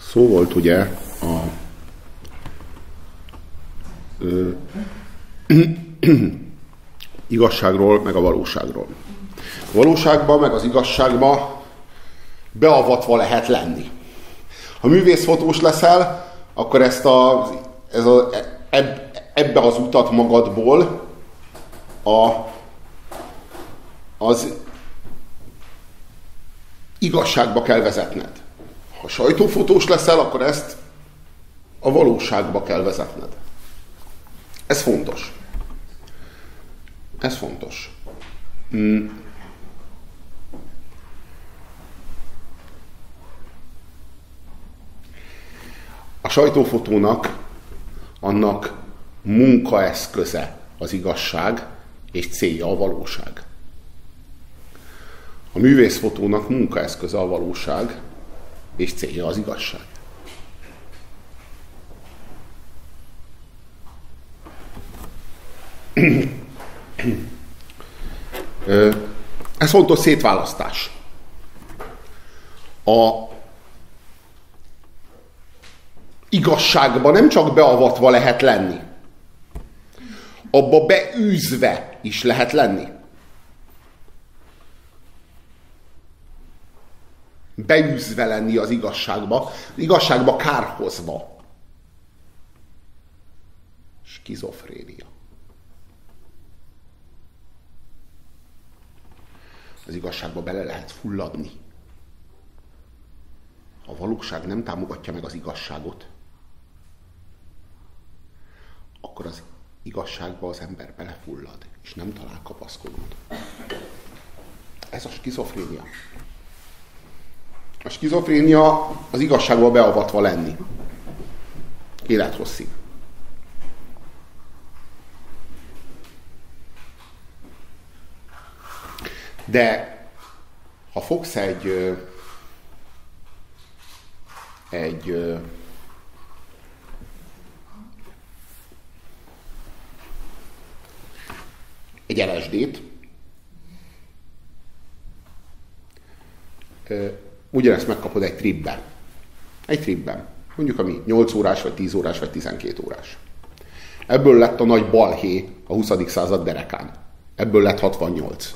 Szó volt ugye a ö, igazságról, meg a valóságról. A valóságban, meg az igazságban beavatva lehet lenni. Ha művészfotós leszel, akkor ezt a, ez a, eb, ebbe az utat magadból a, az igazságba kell vezetned. Ha sajtófotós leszel, akkor ezt a valóságba kell vezetned. Ez fontos. Ez fontos. Hmm. A sajtófotónak annak munkaeszköze az igazság, és célja a valóság. A művészfotónak munkaeszköze a valóság, és célja az igazság. Ez fontos szétválasztás. A igazságba nem csak beavatva lehet lenni, abba beűzve is lehet lenni. Beűzve lenni az igazságba, az igazságba kárhozva. Skizofrénia. Az igazságba bele lehet fulladni. A valóság nem támogatja meg az igazságot, akkor az igazságba az ember belefullad, és nem talál kapaszkodót. Ez a skizofrénia. A skizofrénia az igazságba beavatva lenni. Élethosszig. De ha fogsz egy egy egy LSD-t, ugyanezt megkapod egy tripben. Egy tripben. Mondjuk ami 8 órás, vagy 10 órás, vagy 12 órás. Ebből lett a nagy balhé a 20. század derekán. Ebből lett 68.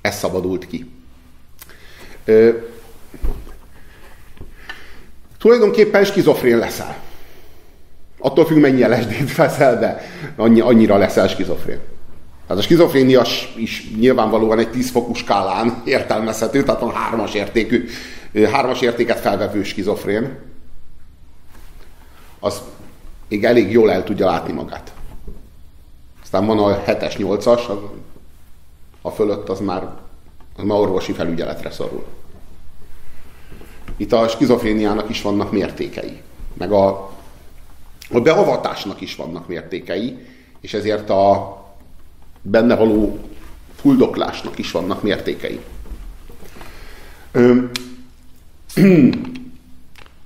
Ez szabadult ki. Ö, tulajdonképpen skizofrén leszel. Attól függ, mennyi LSD-t veszel, de annyi, annyira leszel skizofrén. Tehát a skizofrénia is nyilvánvalóan egy 10 fokú skálán értelmezhető, tehát van hármas értékű, hármas értéket felvevő skizofrén. Az még elég jól el tudja látni magát. Aztán van a 7-es, 8-as, a fölött az már, az már orvosi felügyeletre szorul. Itt a skizofréniának is vannak mértékei. Meg a a beavatásnak is vannak mértékei, és ezért a benne való fuldoklásnak is vannak mértékei.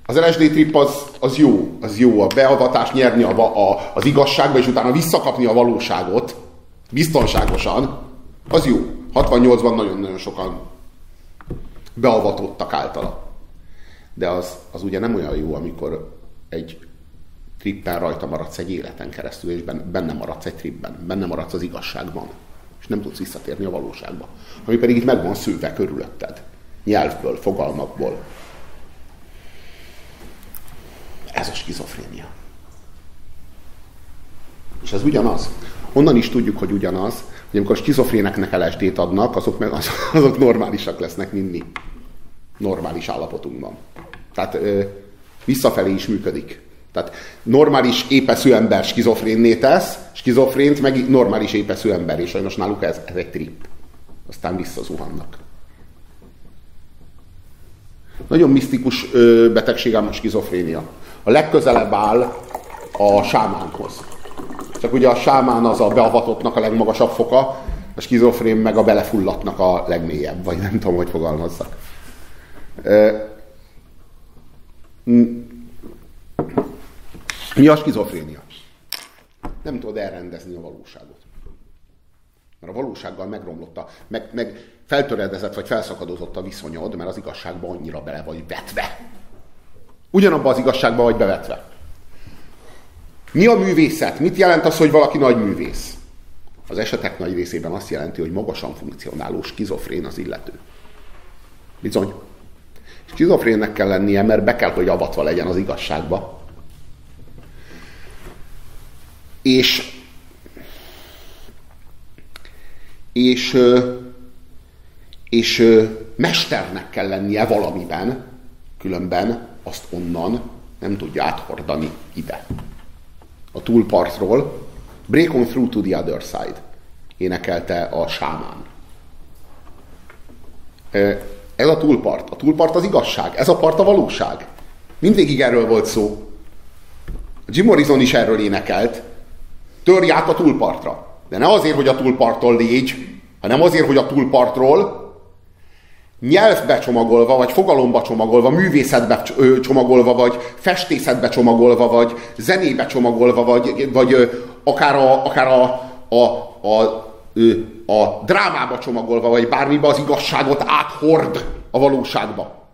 Az LSD trip az, az jó, az jó, a beavatást nyerni a, a, az igazságba, és utána visszakapni a valóságot, biztonságosan, az jó. 68-ban nagyon-nagyon sokan beavatottak általa. De az, az ugye nem olyan jó, amikor egy trippen rajta maradsz egy életen keresztül, és benne maradsz egy tripben, benne maradsz az igazságban, és nem tudsz visszatérni a valóságba. Ami pedig itt meg van körülötted. Nyelvből, fogalmakból. Ez a skizofrénia. És ez ugyanaz. Onnan is tudjuk, hogy ugyanaz, hogy amikor a skizofréneknek LSD-t adnak, azok, meg, azok normálisak lesznek, mint mi. Normális állapotunkban. Tehát ö, visszafelé is működik. Tehát normális épeszű ember skizofrénné tesz, skizofrént meg normális épeszű ember, és sajnos náluk ez, ez egy trip. Aztán visszazuhannak. Nagyon misztikus ö, betegségem a skizofrénia. A legközelebb áll a sámánhoz. Csak ugye a sámán az a beavatottnak a legmagasabb foka, a skizofrén meg a belefullatnak a legmélyebb, vagy nem tudom, hogy fogalmazzak. Mi a skizofrénia? Nem tudod elrendezni a valóságot. Mert a valósággal megromlott a, meg, meg feltöredezett vagy felszakadozott a viszonyod, mert az igazságban annyira bele vagy vetve. Ugyanabban az igazságban vagy bevetve. Mi a művészet? Mit jelent az, hogy valaki nagy művész? Az esetek nagy részében azt jelenti, hogy magasan funkcionáló skizofrén az illető. Bizony. Skizofrénnek kell lennie, mert be kell, hogy avatva legyen az igazságba. És és, és mesternek kell lennie valamiben, különben azt onnan nem tudja áthordani ide. A túlpartról Break on through to the other side énekelte a sámán. Ez a túlpart. A túlpart az igazság. Ez a part a valóság. Mindvégig erről volt szó. Jim Morrison is erről énekelt. Törj át a túlpartra. De ne azért, hogy a túlparttól légy, hanem azért, hogy a túlpartról nyelvbe csomagolva, vagy fogalomba csomagolva, művészetbe csomagolva, vagy festészetbe csomagolva, vagy zenébe csomagolva, vagy, vagy akár a, akár a, a, a, a, drámába csomagolva, vagy bármibe az igazságot áthord a valóságba.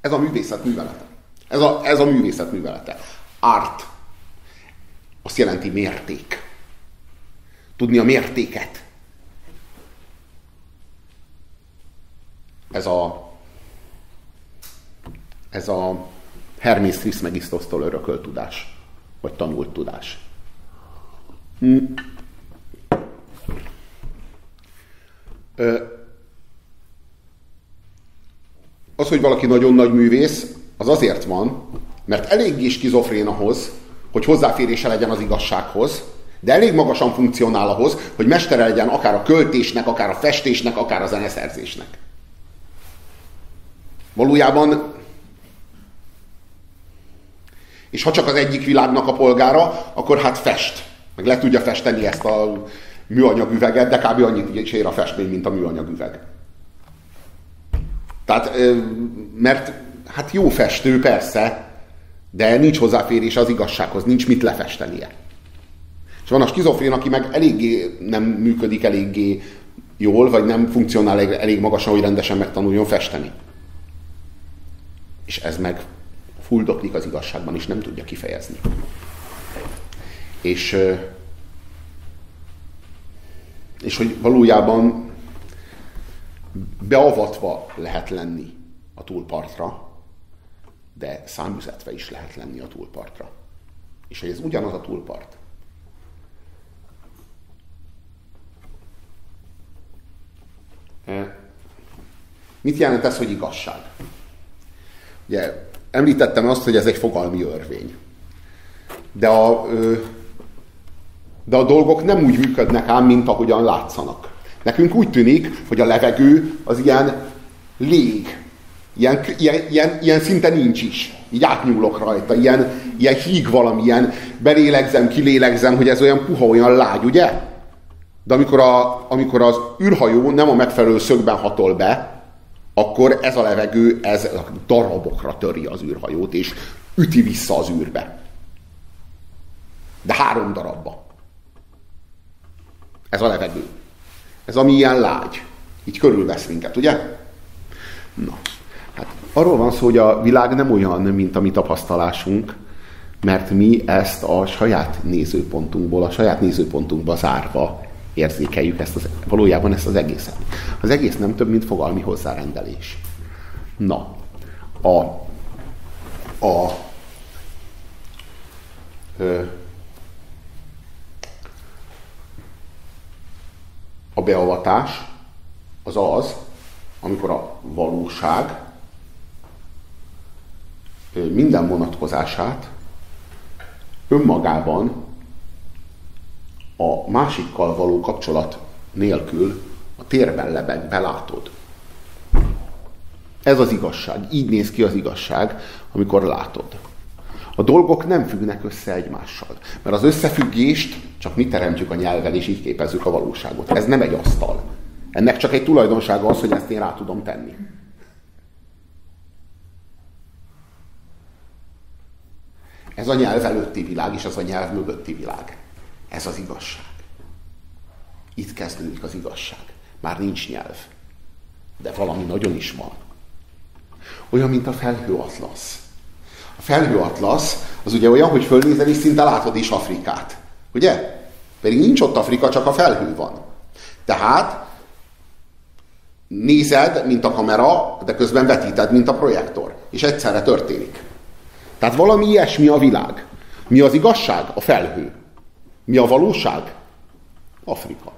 Ez a művészet művelete. Ez a, ez a művészet művelete. Art. Azt jelenti mérték. Tudni a mértéket. Ez a ez a Hermész Trismegisztosztól örökölt tudás, vagy tanult tudás. Hm. Az, hogy valaki nagyon nagy művész, az azért van, mert eléggé skizofrén ahhoz, hogy hozzáférése legyen az igazsághoz, de elég magasan funkcionál ahhoz, hogy mestere legyen akár a költésnek, akár a festésnek, akár a zeneszerzésnek. Valójában és ha csak az egyik világnak a polgára, akkor hát fest. Meg le tudja festeni ezt a műanyag üveget, de kb. annyit ér a festmény, mint a műanyag üveg. Tehát, mert hát jó festő persze, de nincs hozzáférés az igazsághoz, nincs mit lefestenie. És van a skizofrén, aki meg eléggé nem működik eléggé jól, vagy nem funkcionál elég, elég magasan, hogy rendesen megtanuljon festeni. És ez meg fuldoklik az igazságban, és nem tudja kifejezni. És, és hogy valójában beavatva lehet lenni a túlpartra, de számüzetve is lehet lenni a túlpartra. És hogy ez ugyanaz a túlpart. Mit jelent ez, hogy igazság? Ugye említettem azt, hogy ez egy fogalmi örvény. De a, de a dolgok nem úgy működnek ám, mint ahogyan látszanak. Nekünk úgy tűnik, hogy a levegő az ilyen lég. Ilyen, ilyen, ilyen, ilyen szinte nincs is. Így átnyúlok rajta. Ilyen, ilyen híg valamilyen. Belélegzem, kilélegzem, hogy ez olyan puha, olyan lágy, ugye? De amikor, a, amikor az űrhajó nem a megfelelő szögben hatol be, akkor ez a levegő, ez darabokra töri az űrhajót, és üti vissza az űrbe. De három darabba. Ez a levegő. Ez ami ilyen lágy. Így körülvesz minket, ugye? Na, arról van szó, hogy a világ nem olyan, mint a mi tapasztalásunk, mert mi ezt a saját nézőpontunkból, a saját nézőpontunkba zárva érzékeljük ezt az, valójában ezt az egészet. Az egész nem több, mint fogalmi hozzárendelés. Na, a, a ö, a beavatás az az, amikor a valóság minden vonatkozását önmagában a másikkal való kapcsolat nélkül a térben lebeg, belátod. Ez az igazság. Így néz ki az igazság, amikor látod. A dolgok nem függnek össze egymással. Mert az összefüggést csak mi teremtjük a nyelvvel, és így képezzük a valóságot. Ez nem egy asztal. Ennek csak egy tulajdonsága az, hogy ezt én rá tudom tenni. Ez a nyelv előtti világ, és ez a nyelv mögötti világ. Ez az igazság. Itt kezdődik az igazság. Már nincs nyelv. De valami nagyon is van. Olyan, mint a felhőatlasz. A felhőatlasz az ugye olyan, hogy fölnézel és szinte látod is Afrikát. Ugye? Pedig nincs ott Afrika, csak a felhő van. Tehát nézed, mint a kamera, de közben vetíted, mint a projektor. És egyszerre történik. Tehát valami ilyesmi a világ. Mi az igazság? A felhő. Mi a valóság? Afrika.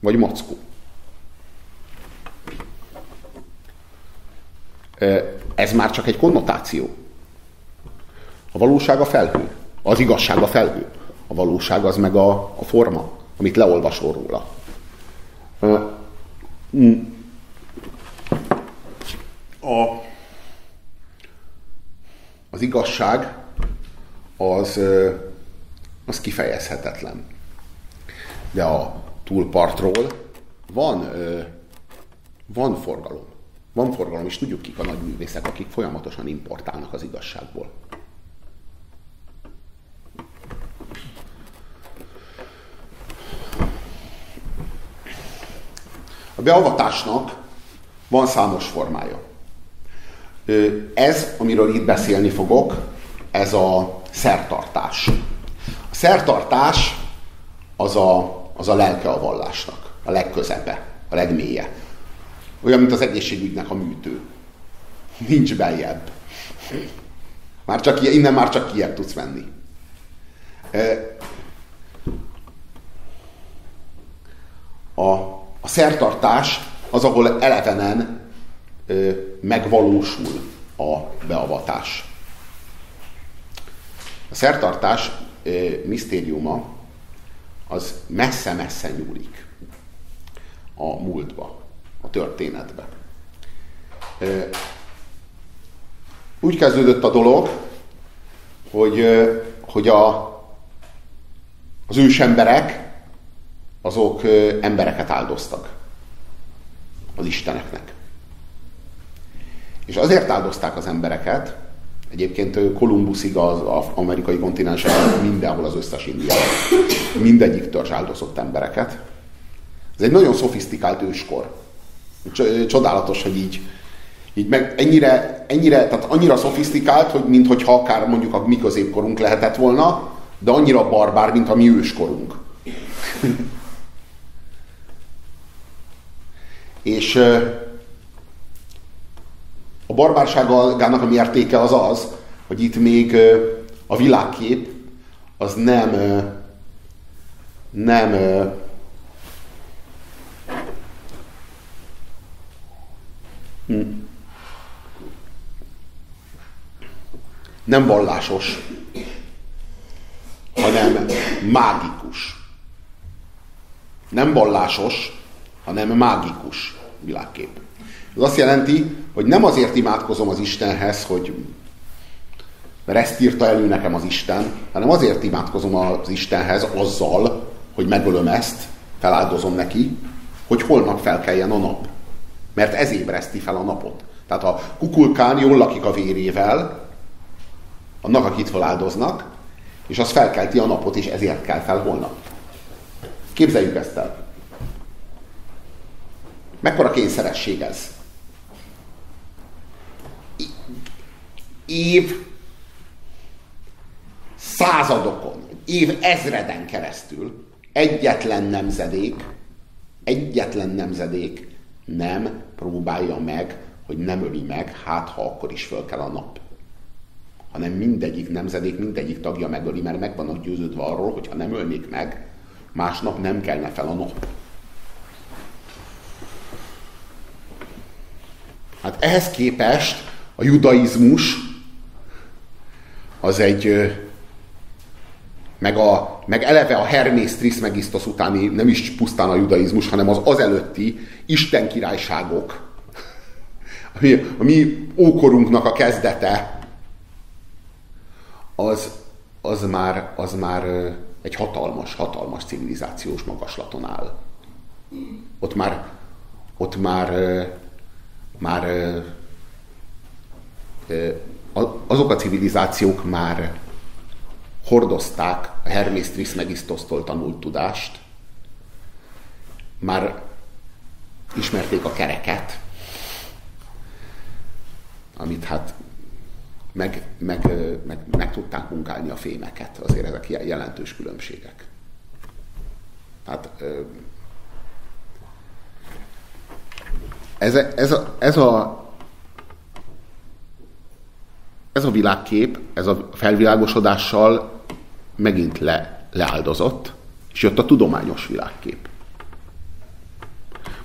Vagy Mackó. Ez már csak egy konnotáció. A valóság a felhő. Az igazság a felhő. A valóság az meg a, a forma, amit leolvasol róla. A, az igazság az, az kifejezhetetlen. De a túlpartról van, van forgalom. Van forgalom, és tudjuk kik a nagy művészek, akik folyamatosan importálnak az igazságból. A beavatásnak van számos formája. Ez, amiről itt beszélni fogok, ez a szertartás. A szertartás az a, az a lelke a vallásnak, a legközepe, a legmélye. Olyan, mint az egészségügynek a műtő. Nincs beljebb. Már csak, innen már csak kiebb tudsz menni. A, a szertartás az, ahol elevenen megvalósul a beavatás. A szertartás misztériuma az messze-messze nyúlik a múltba a történetbe. Úgy kezdődött a dolog, hogy, hogy a, az ősemberek azok embereket áldoztak az isteneknek. És azért áldozták az embereket, egyébként Kolumbuszig az amerikai kontinensen mindenhol az összes indián, mindegyik törzs áldozott embereket. Ez egy nagyon szofisztikált őskor. Csodálatos, hogy így, így meg ennyire, ennyire, tehát annyira szofisztikált, hogy mintha akár mondjuk a mi középkorunk lehetett volna, de annyira barbár, mint a mi őskorunk. És a barbárságának a mértéke az az, hogy itt még a világkép az nem nem nem vallásos, hanem mágikus. Nem vallásos, hanem mágikus világkép. Ez azt jelenti, hogy nem azért imádkozom az Istenhez, hogy mert ezt írta elő nekem az Isten, hanem azért imádkozom az Istenhez azzal, hogy megölöm ezt, feláldozom neki, hogy holnap felkeljen a nap. Mert ez ébreszti fel a napot. Tehát a kukulkán jól lakik a vérével, annak, akit feláldoznak, és az felkelti a napot, és ezért kell fel holnap. Képzeljük ezt el. Mekkora kényszeresség ez? Év századokon, év ezreden keresztül egyetlen nemzedék, egyetlen nemzedék nem próbálja meg, hogy nem öli meg, hát ha akkor is föl kell a nap. Hanem mindegyik nemzedék, mindegyik tagja megöli, mert meg vannak győződve arról, hogy ha nem ölnék meg, másnap nem kelne fel a nap. Hát ehhez képest a judaizmus az egy, meg, a, meg eleve a Hermész Trismegistos utáni nem is pusztán a judaizmus, hanem az azelőtti Isten királyságok, ami a mi ókorunknak a kezdete, az, az, már, az már egy hatalmas, hatalmas civilizációs magaslaton áll. Ott már, ott már, már azok a civilizációk már hordozták a Hermész Trismegisztosztól tanult tudást, már ismerték a kereket, amit hát meg, meg, meg, meg tudták munkálni a fémeket. Azért ezek jelentős különbségek. Tehát ez, ez, a, ez a ez a világkép, ez a felvilágosodással megint le, leáldozott, és jött a tudományos világkép.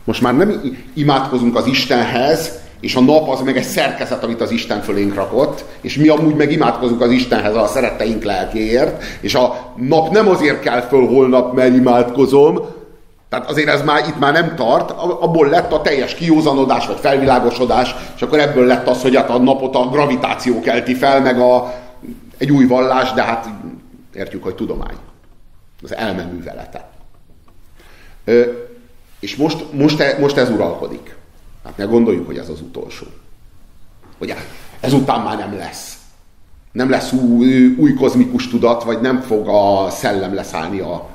Most már nem imádkozunk az Istenhez, és a nap az meg egy szerkezet, amit az Isten fölénk rakott, és mi amúgy meg imádkozunk az Istenhez a szeretteink lelkéért, és a nap nem azért kell föl holnap, mert imádkozom, tehát azért ez már itt már nem tart, abból lett a teljes kiózanodás, vagy felvilágosodás, és akkor ebből lett az, hogy hát a napot a gravitáció kelti fel, meg a, egy új vallás, de hát értjük, hogy tudomány. Az elme művelete. Ö, és most, most, e, most ez uralkodik. Hát ne gondoljuk, hogy ez az utolsó. Hogy ezután már nem lesz. Nem lesz új, új kozmikus tudat, vagy nem fog a szellem leszállni a,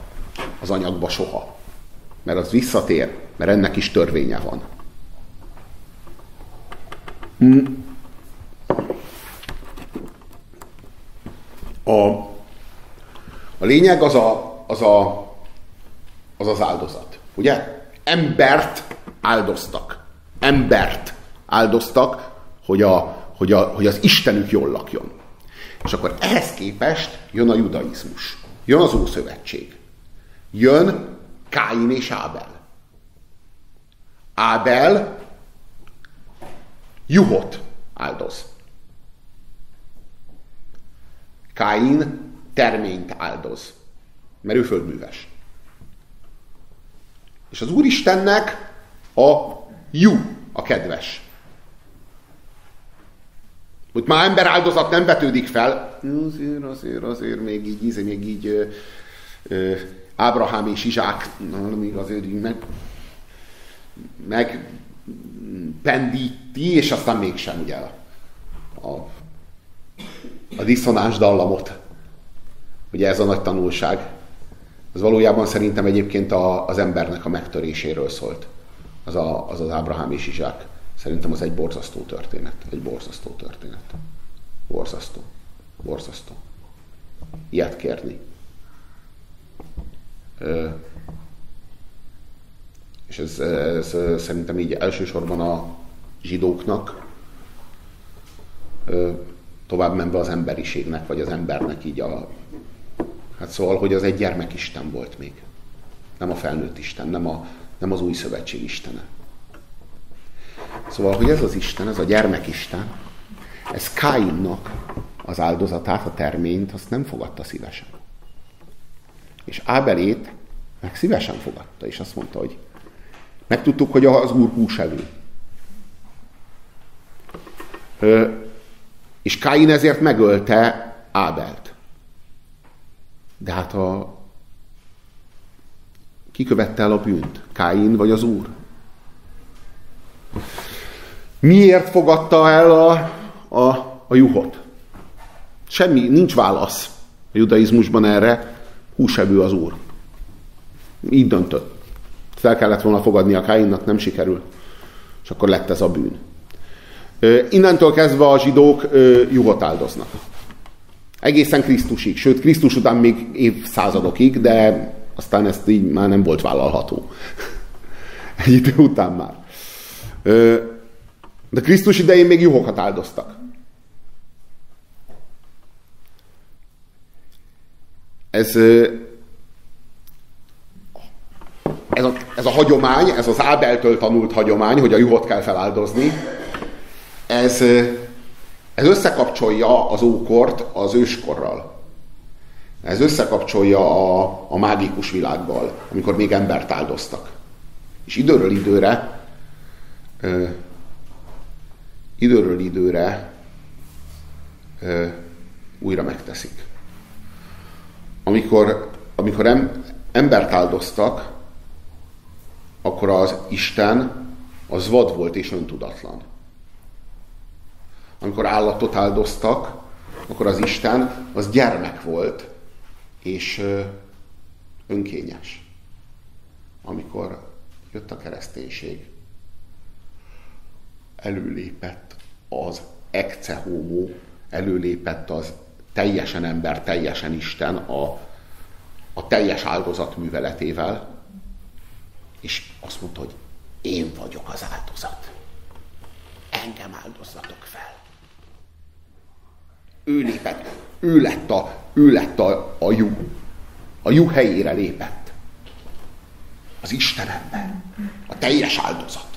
az anyagba soha. Mert az visszatér, mert ennek is törvénye van. Hm. A, a lényeg az a, az, a, az az áldozat. Ugye? Embert áldoztak embert áldoztak, hogy, a, hogy, a, hogy az Istenük jól lakjon. És akkor ehhez képest jön a judaizmus. Jön az Ószövetség. Jön Káin és Ábel. Ábel juhot áldoz. Káin terményt áldoz, mert ő földműves. És az Úristennek a Jú a kedves. Hogy már ember áldozat nem vetődik fel, azért, azért, azért még így, még így Ábrahám és Izsák, még azért így meg, meg pendíti, és aztán mégsem ugye a, a, a diszonás dallamot. Ugye ez a nagy tanulság. Ez valójában szerintem egyébként a, az embernek a megtöréséről szólt az, a, az az Ábrahám és Izsák. Szerintem az egy borzasztó történet. Egy borzasztó történet. Borzasztó. Borzasztó. Ilyet kérni. És ez, ez szerintem így elsősorban a zsidóknak tovább menve az emberiségnek, vagy az embernek így a... Hát szóval, hogy az egy gyermekisten volt még. Nem a felnőtt Isten, nem a, nem az új szövetség Istene. Szóval, hogy ez az Isten, ez a gyermekisten, ez Káinnak az áldozatát, a terményt, azt nem fogadta szívesen. És Ábelét meg szívesen fogadta, és azt mondta, hogy megtudtuk, hogy az úr húsevő. És Káin ezért megölte Ábelt. De hát a, ki követte el a bűnt? Káin vagy az Úr? Miért fogadta el a, a, a juhot? Semmi, nincs válasz a judaizmusban erre. Húsevő az Úr. Így döntött. Fel kellett volna fogadni a Káinnak, nem sikerül. És akkor lett ez a bűn. Innentől kezdve a zsidók juhot áldoznak. Egészen Krisztusig, sőt Krisztus után még évszázadokig, de aztán ezt így már nem volt vállalható. Egy idő után már. De Krisztus idején még juhokat áldoztak. Ez, ez, a, ez a hagyomány, ez az Ábeltől tanult hagyomány, hogy a juhot kell feláldozni, ez, ez összekapcsolja az ókort az őskorral. Ez összekapcsolja a, a mágikus világgal, amikor még embert áldoztak. És időről időre ö, időről időre ö, újra megteszik. Amikor, amikor em, embert áldoztak, akkor az Isten az vad volt és öntudatlan. amikor állatot áldoztak, akkor az Isten az gyermek volt, és önkényes. Amikor jött a kereszténység, előlépett az ecce homo, előlépett az teljesen ember, teljesen Isten a, a teljes áldozat műveletével, és azt mondta, hogy én vagyok az áldozat. Engem áldozzatok fel. Ő lépett, ő lett a, ő lett a, a jú. A jú helyére lépett. Az Isten ember. A teljes áldozat.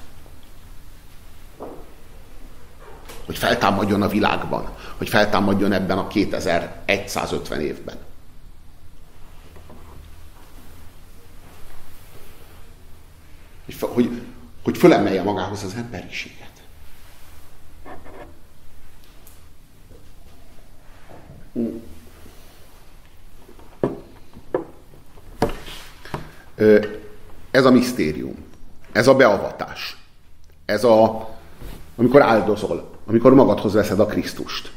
Hogy feltámadjon a világban. Hogy feltámadjon ebben a 2150 évben. Hogy, hogy, hogy fölemelje magához az emberiséget. Ez a misztérium, ez a beavatás, ez a, amikor áldozol, amikor magadhoz veszed a Krisztust.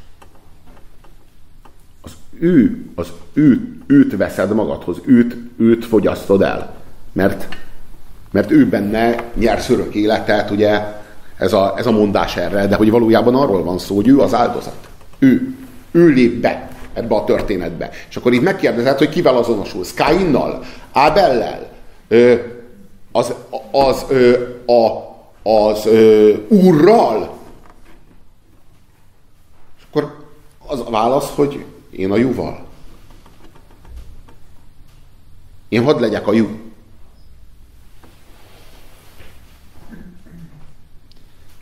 Az ő, az őt, őt veszed magadhoz, őt, őt fogyasztod el. Mert, mert ő benne nyersz örök életet, ugye ez a, ez a mondás erre, de hogy valójában arról van szó, hogy ő az áldozat. Ő. Ő lép be ebbe a történetbe. És akkor itt megkérdezed, hogy kivel azonosulsz? Káinnal? Ábellel? Ö, az, az, ö, a, az ö, úrral? És akkor az a válasz, hogy én a juval. Én hadd legyek a jú.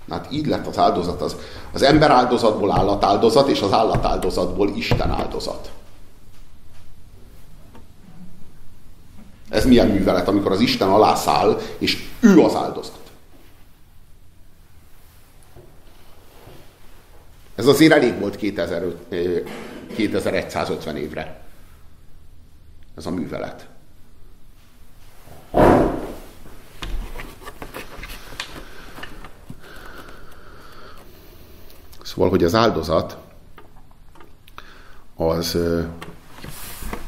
Hát így lett az áldozat. Az, az ember áldozatból állatáldozat, és az állatáldozatból Isten áldozat. Ez milyen művelet, amikor az Isten alá száll, és ő az áldozat. Ez azért elég volt 2005, 2150 évre. Ez a művelet. Szóval, hogy az áldozat az,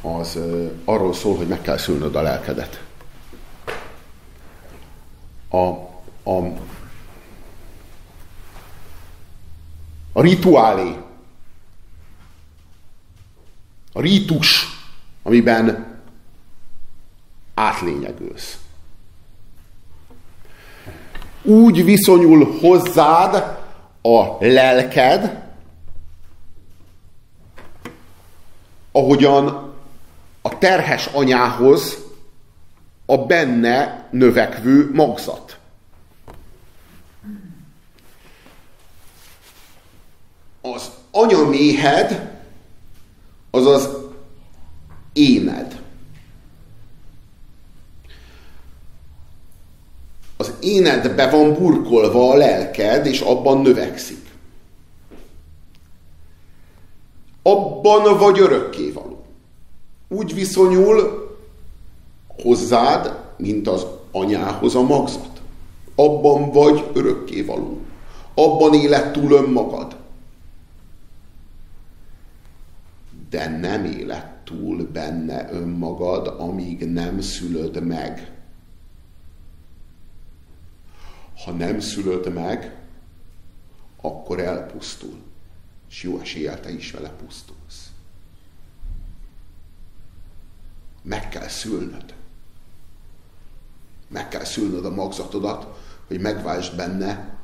az arról szól, hogy meg kell szülnöd a lelkedet. A, a, a rituálé, a rítus, amiben átlényegülsz. Úgy viszonyul hozzád, a lelked, ahogyan a terhes anyához a benne növekvő magzat. Az anyaméhed az az éned. az énedbe van burkolva a lelked, és abban növekszik. Abban vagy örökkévaló. Úgy viszonyul hozzád, mint az anyához a magzat. Abban vagy örökkévaló. Abban élet túl önmagad. De nem élet túl benne önmagad, amíg nem szülöd meg ha nem szülöd meg, akkor elpusztul. És jó eséllyel te is vele pusztulsz. Meg kell szülnöd. Meg kell szülnöd a magzatodat, hogy megváltsd benne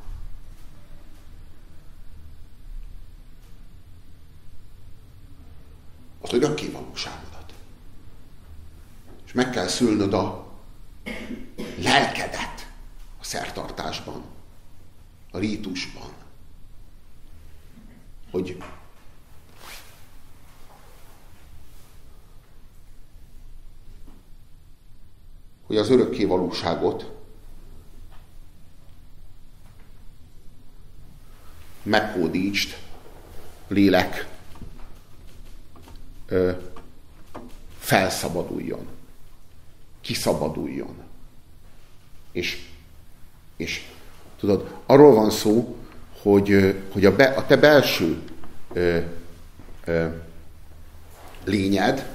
az örökké valóságodat. És meg kell szülnöd a lelkedet szertartásban, a rítusban, hogy hogy az örökké valóságot meghódítsd, lélek ö, felszabaduljon, kiszabaduljon. És és tudod, arról van szó, hogy, hogy a, be, a te belső ö, ö, lényed,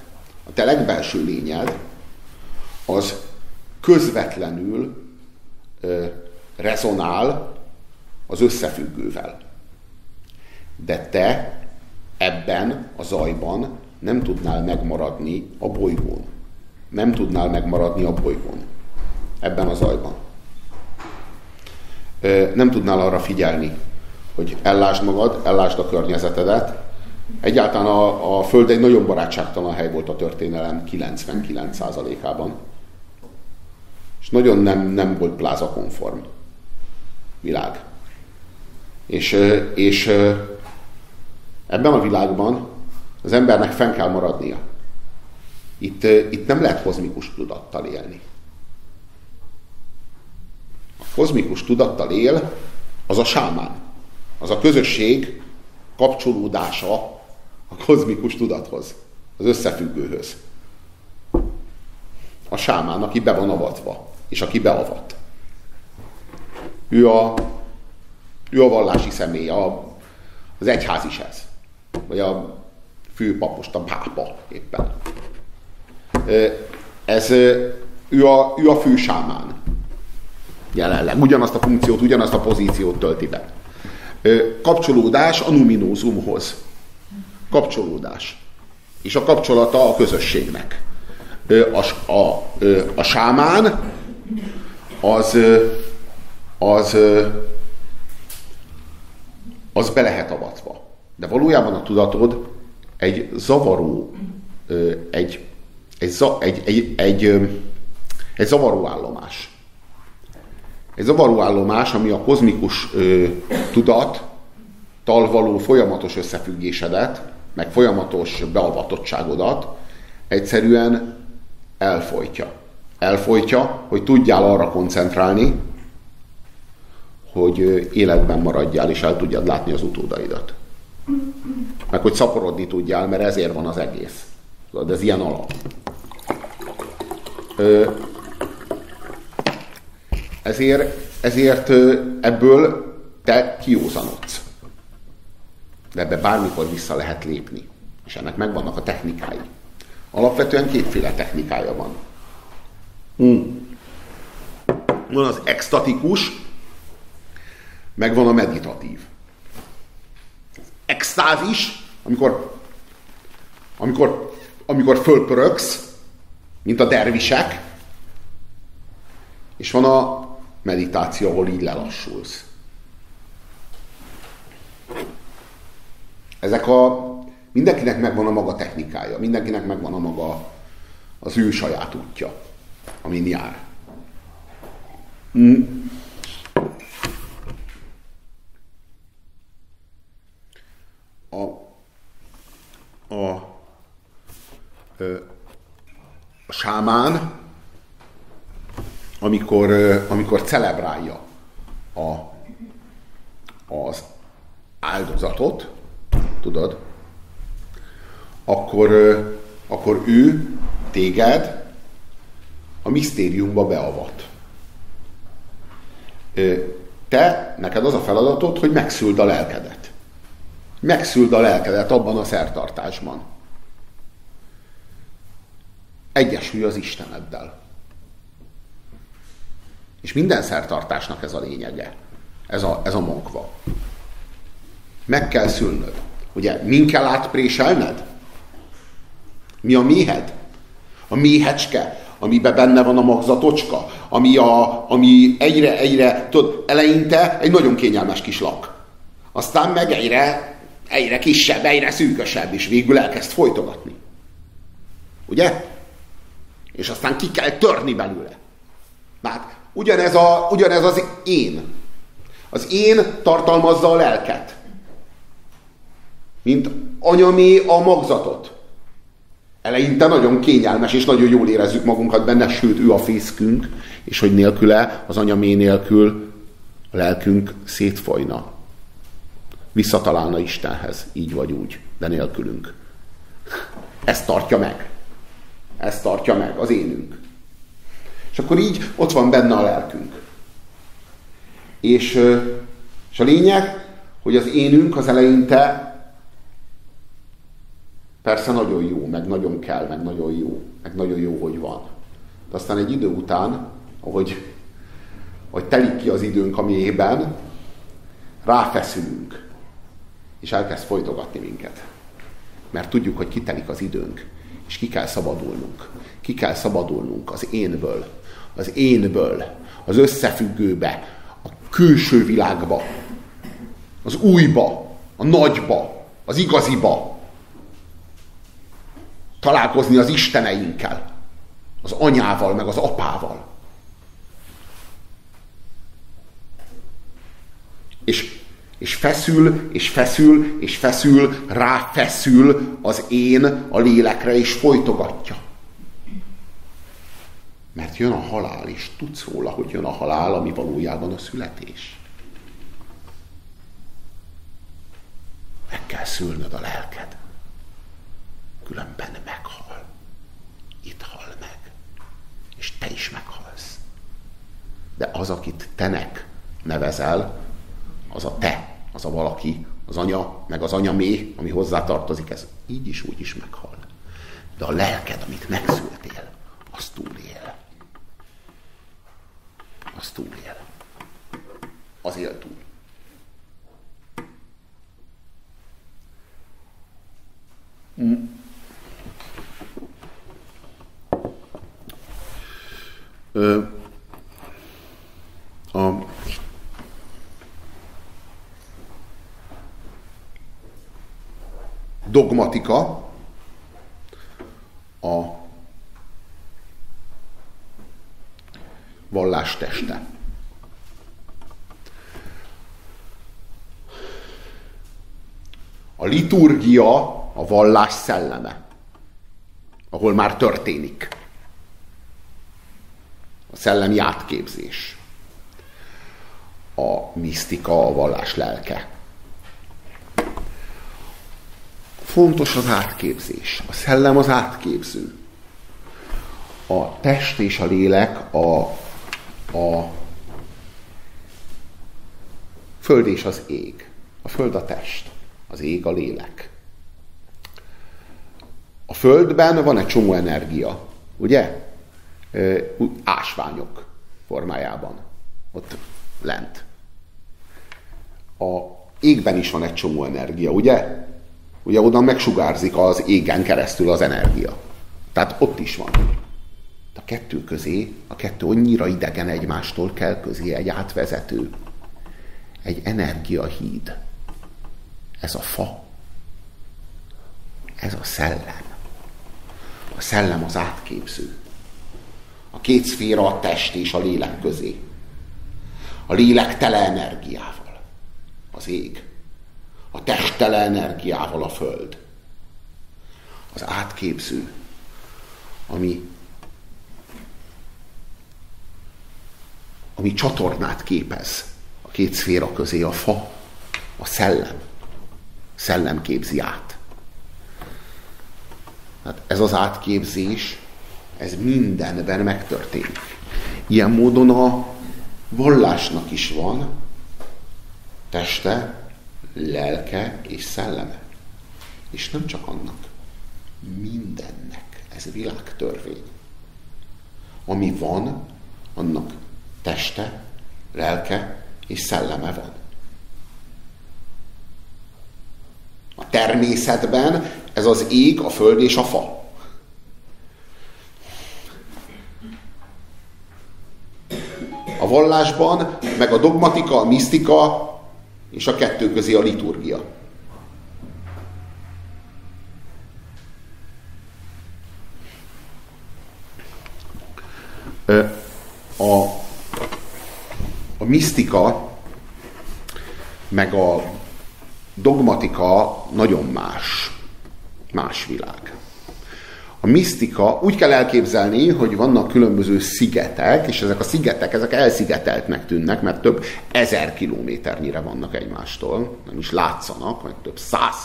a te legbelső lényed, az közvetlenül ö, rezonál az összefüggővel. De te ebben a zajban nem tudnál megmaradni a bolygón. Nem tudnál megmaradni a bolygón. Ebben a zajban. Nem tudnál arra figyelni, hogy ellásd magad, ellásd a környezetedet. Egyáltalán a, a Föld egy nagyon barátságtalan hely volt a történelem 99%-ában. És nagyon nem, nem volt pláza konform világ. És, és ebben a világban az embernek fenn kell maradnia. Itt, itt nem lehet kozmikus tudattal élni. A kozmikus tudattal él az a sámán. Az a közösség kapcsolódása a kozmikus tudathoz, az összefüggőhöz. A sámán, aki be van avatva, és aki beavat. Ő a, ő a vallási személy, a, az egyház is ez. Vagy a főpapost, a pápa éppen. Ez, ő a, ő a fő sámán. Jelenleg. Ugyanazt a funkciót, ugyanazt a pozíciót tölti be. Kapcsolódás a numinózumhoz. Kapcsolódás. És a kapcsolata a közösségnek. A, a, a sámán az, az, az be lehet avatva. De valójában a tudatod egy zavaró, egy, egy, egy, egy, egy, egy zavaró állomás. Egy zavaró állomás, ami a kozmikus ö, tudat való folyamatos összefüggésedet, meg folyamatos beavatottságodat egyszerűen elfolytja. Elfolytja, hogy tudjál arra koncentrálni, hogy életben maradjál, és el tudjad látni az utódaidat. Meg hogy szaporodni tudjál, mert ezért van az egész. De ez ilyen alap. Ezért, ezért ebből te kiózanodsz. De ebbe bármikor vissza lehet lépni. És ennek megvannak a technikái. Alapvetően kétféle technikája van. Hmm. Van az extatikus, meg van a meditatív extázis, amikor, amikor, amikor fölpöröksz, mint a dervisek, és van a meditáció, ahol így lelassulsz. Ezek a... Mindenkinek megvan a maga technikája, mindenkinek megvan a maga az ő saját útja, amin jár. Mm. a, a, a sámán, amikor, amikor celebrálja a, az áldozatot, tudod, akkor, akkor ő téged a misztériumba beavat. Te, neked az a feladatod, hogy megszüld a lelkedet megszüld a lelkedet abban a szertartásban. Egyesülj az Isteneddel. És minden szertartásnak ez a lényege. Ez a, ez a magva. Meg kell szülnöd. Ugye, min kell átpréselned? Mi a méhed? A méhecske, amiben benne van a magzatocska, ami, a, ami egyre, egyre, tudod, eleinte egy nagyon kényelmes kis lak. Aztán meg egyre egyre kisebb, egyre szűkösebb, és végül elkezd folytogatni. Ugye? És aztán ki kell törni belőle. Hát ugyanez, a, ugyanez az én. Az én tartalmazza a lelket. Mint anyamé a magzatot. Eleinte nagyon kényelmes, és nagyon jól érezzük magunkat benne, sőt, ő a fészkünk, és hogy nélküle, az anyamé nélkül a lelkünk szétfolyna visszatalálna Istenhez, így vagy úgy, de nélkülünk. Ez tartja meg. Ez tartja meg, az énünk. És akkor így ott van benne a lelkünk. És, és a lényeg, hogy az énünk az eleinte persze nagyon jó, meg nagyon kell, meg nagyon jó, meg nagyon jó, hogy van. De aztán egy idő után, ahogy, ahogy telik ki az időnk a mélyben, ráfeszülünk, és elkezd folytogatni minket. Mert tudjuk, hogy kitelik az időnk, és ki kell szabadulnunk. Ki kell szabadulnunk az énből, az énből, az összefüggőbe, a külső világba, az újba, a nagyba, az igaziba. Találkozni az isteneinkkel, az anyával, meg az apával. És, és feszül, és feszül, és feszül, ráfeszül az én a lélekre, és folytogatja. Mert jön a halál, és tudsz róla, hogy jön a halál, ami valójában a születés. Meg kell szülnöd a lelked. Különben meghal. Itt hal meg. És te is meghalsz. De az, akit tenek nevezel, az a te, az a valaki, az anya, meg az anya mély, ami hozzá tartozik, ez így is, úgy is meghal. De a lelked, amit megszültél, az túlél. Az túlél. Az él túl. Ö, a dogmatika a vallás teste. A liturgia a vallás szelleme, ahol már történik. A szellemi átképzés. A misztika, a vallás lelke. Fontos az átképzés. A szellem az átképző. A test és a lélek a, a föld és az ég. A föld a test, az ég a lélek. A Földben van egy csomó energia, ugye? Ásványok formájában. Ott lent. A égben is van egy csomó energia, ugye? Ugye oda megsugárzik az égen keresztül az energia. Tehát ott is van. A kettő közé, a kettő annyira idegen egymástól kell közé egy átvezető. Egy energiahíd. Ez a fa. Ez a szellem. A szellem az átképző. A két szféra a test és a lélek közé. A lélek tele energiával. Az ég. A test tele energiával a föld. Az átképző, ami ami csatornát képez a két szféra közé, a fa, a szellem. Szellem képzi át. Hát ez az átképzés, ez mindenben megtörténik. Ilyen módon a vallásnak is van teste, lelke és szelleme. És nem csak annak, mindennek. Ez világtörvény. Ami van, annak teste, lelke és szelleme van. A természetben ez az ég, a föld és a fa. A vallásban, meg a dogmatika, a misztika, és a kettő közé a liturgia. A, a misztika meg a dogmatika nagyon más. Más világ. A misztika úgy kell elképzelni, hogy vannak különböző szigetek, és ezek a szigetek, ezek elszigeteltnek tűnnek, mert több ezer kilométernyire vannak egymástól, nem is látszanak, vagy több száz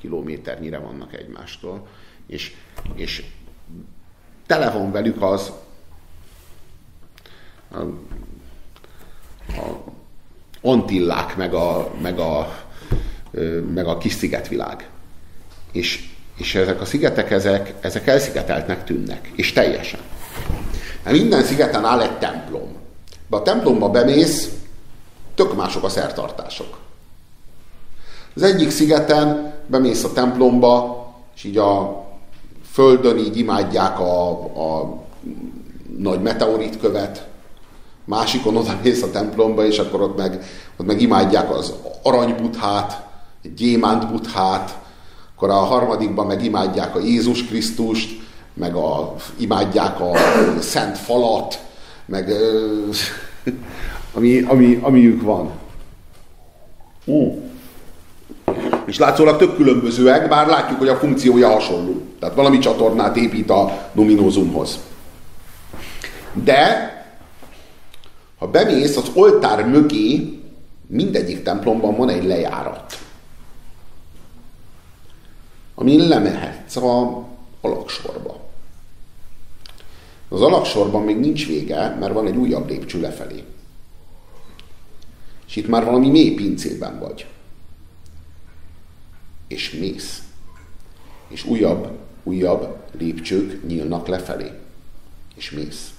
kilométernyire vannak egymástól, és, és tele van velük az a, a Antillák, meg a, meg a meg a kis szigetvilág. És, és ezek a szigetek, ezek, ezek elszigeteltnek tűnnek, és teljesen. Hát minden szigeten áll egy templom. De a templomba bemész, tök mások a szertartások. Az egyik szigeten bemész a templomba, és így a földön így imádják a, a nagy meteoritkövet, másikon oda mész a templomba, és akkor ott meg, ott meg imádják az aranybuthát, gyémántbuthát, akkor a harmadikban meg imádják a Jézus Krisztust, meg a, imádják a szent falat, meg ami, ami, amiük van. Uh. És látszólag tök különbözőek, bár látjuk, hogy a funkciója hasonló. Tehát valami csatornát épít a nominózumhoz. De, ha bemész az oltár mögé, mindegyik templomban van egy lejárat. Amin lemehetsz a alaksorba. Az alaksorban még nincs vége, mert van egy újabb lépcső lefelé. És itt már valami mély pincében vagy. És mész. És újabb, újabb lépcsők nyílnak lefelé. És mész.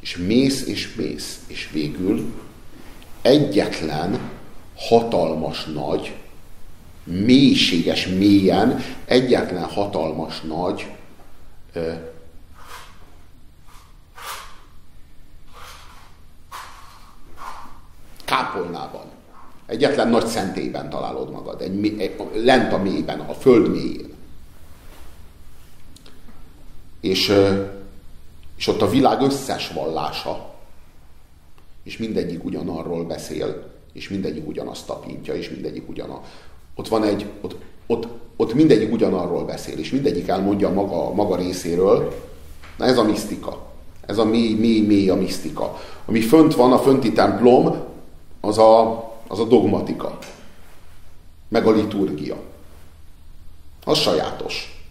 És mész, és mész. És végül egyetlen hatalmas nagy, mélységes mélyen, egyetlen hatalmas nagy ö, kápolnában. Egyetlen nagy szentélyben találod magad, egy, egy, lent a mélyben, a föld mélyén. És, és ott a világ összes vallása, és mindegyik ugyanarról beszél, és mindegyik ugyanazt tapintja, és mindegyik ugyana. Ott van egy, ott, ott, ott mindegyik ugyanarról beszél, és mindegyik elmondja maga, maga részéről. Na ez a misztika. Ez a mély, mély, mély a misztika. Ami fönt van, a fönti templom, az a, az a dogmatika, meg a liturgia. Az sajátos.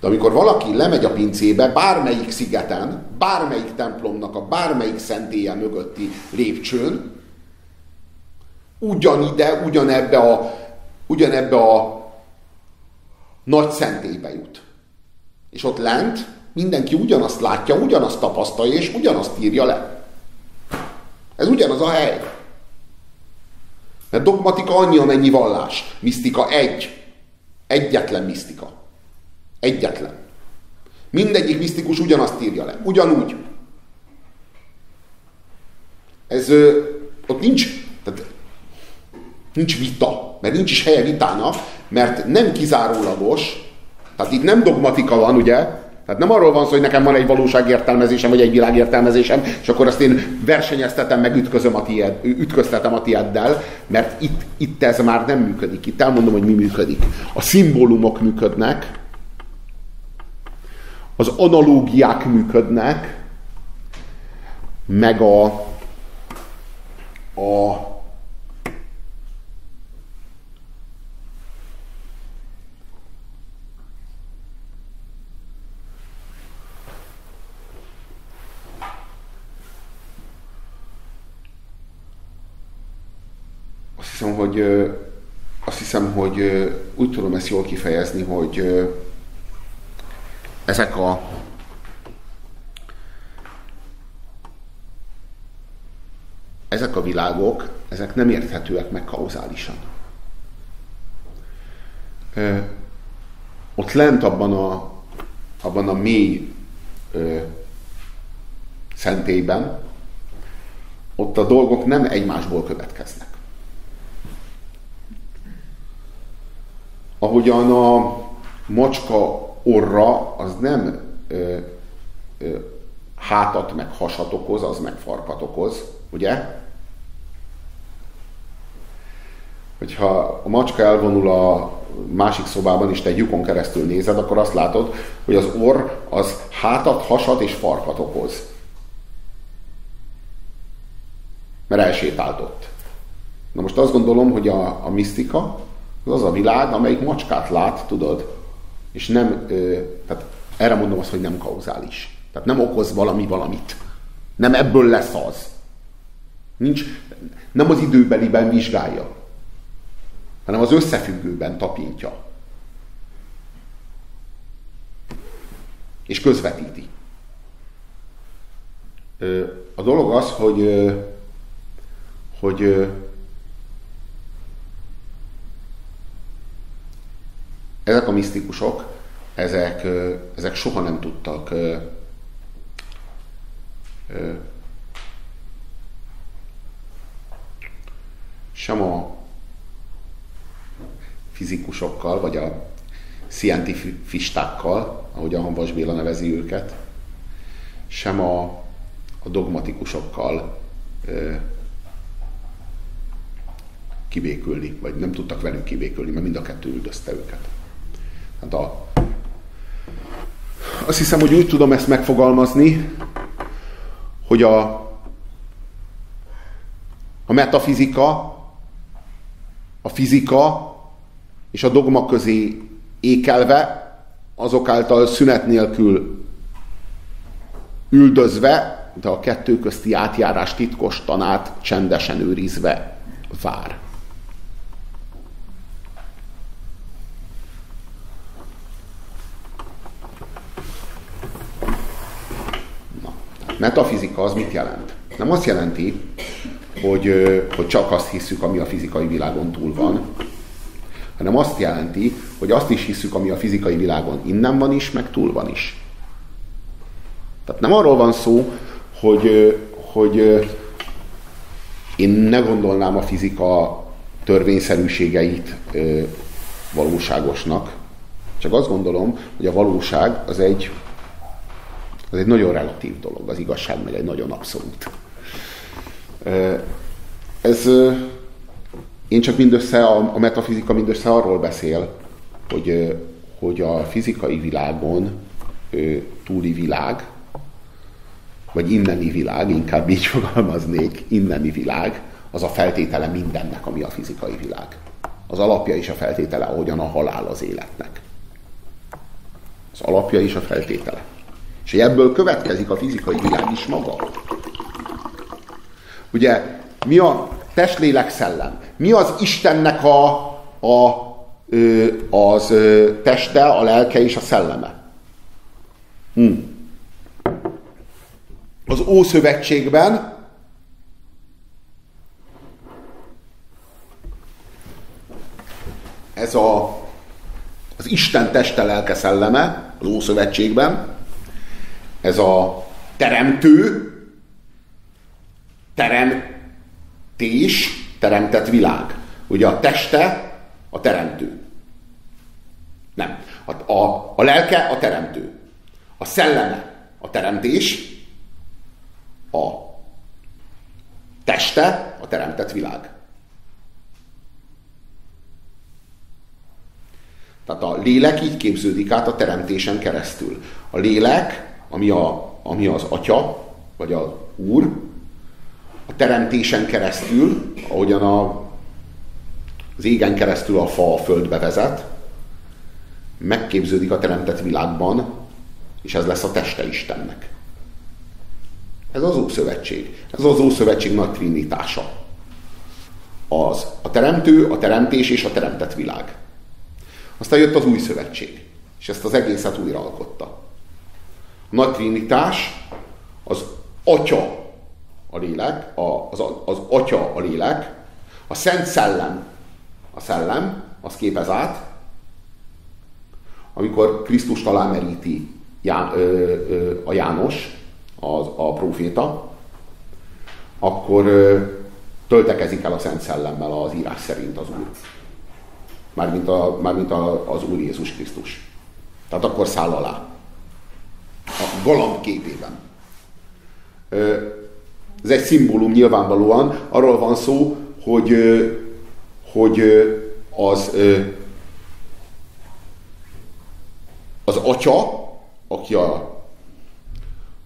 De amikor valaki lemegy a pincébe, bármelyik szigeten, bármelyik templomnak a bármelyik szentélye mögötti lépcsőn, ugyanide, ugyanebbe a, ugyanebbe a nagy szentélybe jut. És ott lent mindenki ugyanazt látja, ugyanazt tapasztalja, és ugyanazt írja le. Ez ugyanaz a hely. Mert dogmatika annyi, amennyi vallás. Misztika egy. Egyetlen misztika. Egyetlen. Mindegyik misztikus ugyanazt írja le. Ugyanúgy. Ez ö, ott nincs, nincs vita, mert nincs is helye vitának, mert nem kizárólagos, tehát itt nem dogmatika van, ugye, tehát nem arról van szó, hogy nekem van egy valóságértelmezésem, vagy egy világértelmezésem, és akkor azt én versenyeztetem, meg ütközöm a tied, ütköztetem a tieddel, mert itt, itt ez már nem működik. Itt elmondom, hogy mi működik. A szimbólumok működnek, az analógiák működnek, meg a, a hiszem, hogy azt hiszem, hogy úgy tudom ezt jól kifejezni, hogy ezek a ezek a világok, ezek nem érthetőek meg kauzálisan. Ott lent abban a, abban a mély ö, szentélyben, ott a dolgok nem egymásból következnek. Ahogyan a macska orra az nem ö, ö, hátat meg hasat okoz, az meg farkat okoz, ugye? Hogyha a macska elvonul a másik szobában, és te egy lyukon keresztül nézed, akkor azt látod, hogy az orr az hátat, hasat és farkat okoz. Mert elsétáltott. Na most azt gondolom, hogy a, a misztika az az a világ, amelyik macskát lát, tudod, és nem, ö, tehát erre mondom azt, hogy nem kauzális. Tehát nem okoz valami valamit. Nem ebből lesz az. Nincs, nem az időbeliben vizsgálja. hanem az összefüggőben tapintja. És közvetíti. A dolog az, hogy, hogy ezek a misztikusok, ezek, ezek soha nem tudtak sem a fizikusokkal, vagy a scientifistákkal, ahogy a Hanvas Béla nevezi őket, sem a, a dogmatikusokkal ö, kibékülni, vagy nem tudtak velük kibékülni, mert mind a kettő üldözte őket. A, azt hiszem, hogy úgy tudom ezt megfogalmazni, hogy a, a metafizika, a fizika és a dogma közé ékelve, azok által szünet nélkül üldözve, de a kettő közti átjárás titkos tanát csendesen őrizve vár. Na, metafizika az mit jelent? Nem azt jelenti, hogy, hogy csak azt hiszük, ami a fizikai világon túl van, hanem azt jelenti, hogy azt is hiszük, ami a fizikai világon innen van is, meg túl van is. Tehát nem arról van szó, hogy, hogy én ne gondolnám a fizika törvényszerűségeit valóságosnak, csak azt gondolom, hogy a valóság az egy, az egy nagyon relatív dolog, az igazság meg egy nagyon abszolút. Ez én csak mindössze, a, a metafizika mindössze arról beszél, hogy, hogy a fizikai világon túli világ, vagy inneni világ, inkább így fogalmaznék, inneni világ, az a feltétele mindennek, ami a fizikai világ. Az alapja is a feltétele, ahogyan a halál az életnek. Az alapja is a feltétele. És ebből következik a fizikai világ is maga. Ugye mi a testlélek szellem? Mi az Istennek a, a, az teste, a lelke és a szelleme? Hm. Az Ószövetségben ez a, az Isten teste, lelke, szelleme az Ószövetségben, ez a teremtő, teremtés, teremtett világ. Ugye a teste a teremtő. Nem. A, a, a lelke a teremtő. A szelleme a teremtés, a teste a teremtett világ. Tehát a lélek így képződik át a teremtésen keresztül. A lélek, ami, a, ami az atya, vagy az úr, a teremtésen keresztül, ahogyan a, az égen keresztül a fa a földbe vezet, megképződik a teremtett világban, és ez lesz a teste Istennek. Ez az Ószövetség. Ez az Ószövetség nagy trinitása. Az a teremtő, a teremtés és a teremtett világ. Aztán jött az új szövetség, és ezt az egészet újra alkotta. A nagy trinitás az atya a lélek, a, az, az atya a lélek, a szent szellem a szellem, az képez át, amikor Krisztus talán meríti a János, az, a proféta, akkor ö, töltekezik el a Szent Szellemmel az írás szerint az Úr. Mármint, a, mármint a, az Úr Jézus Krisztus. Tehát akkor száll alá. A galamb képében. Ez egy szimbólum nyilvánvalóan. Arról van szó, hogy, hogy az, az atya, aki a,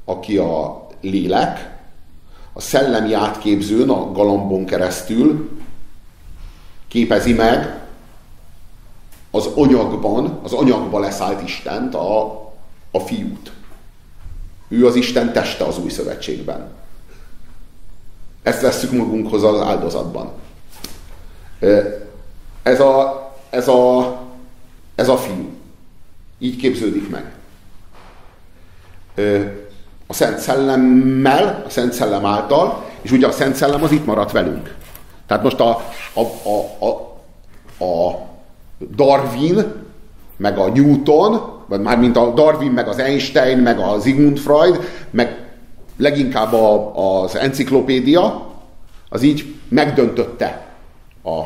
aki a lélek, a szellemi átképzőn, a galambon keresztül képezi meg az anyagban, az anyagba leszállt Istent, a, a fiút. Ő az Isten teste az új szövetségben. Ezt vesszük magunkhoz az áldozatban. ez a, ez a, ez a fiú. Így képződik meg. A Szent Szellemmel, a Szent Szellem által, és ugye a Szent Szellem az itt maradt velünk. Tehát most a, a, a, a, a Darwin, meg a Newton, vagy már mint a Darwin, meg az Einstein, meg a Sigmund Freud, meg leginkább a, az enciklopédia, az így megdöntötte a,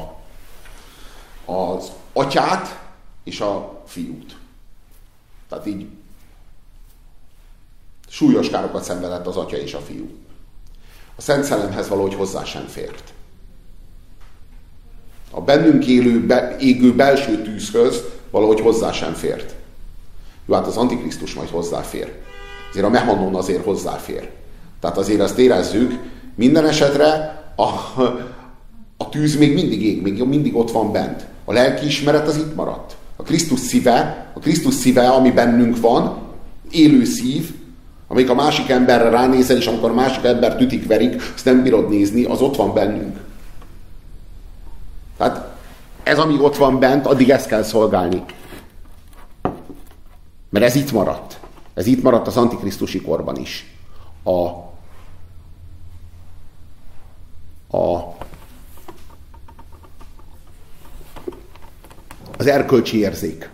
az atyát és a fiút. Tehát így súlyos károkat szenvedett az atya és a fiú. A Szent Szellemhez valahogy hozzá sem fért. A bennünk élő, be, égő belső tűzhöz valahogy hozzá sem fért. Jó, hát az Antikrisztus majd hozzáfér. Azért a mehanon azért hozzáfér. Tehát azért azt érezzük, minden esetre a, a tűz még mindig ég, még mindig ott van bent. A lelki ismeret az itt maradt. A Krisztus szíve, a Krisztus szíve, ami bennünk van, élő szív, amelyik a másik emberre ránézel, és amikor a másik ember tütik verik, azt nem bírod nézni, az ott van bennünk. Tehát ez, ami ott van bent, addig ezt kell szolgálni. Mert ez itt maradt. Ez itt maradt az antikrisztusi korban is. A, a, az erkölcsi érzék.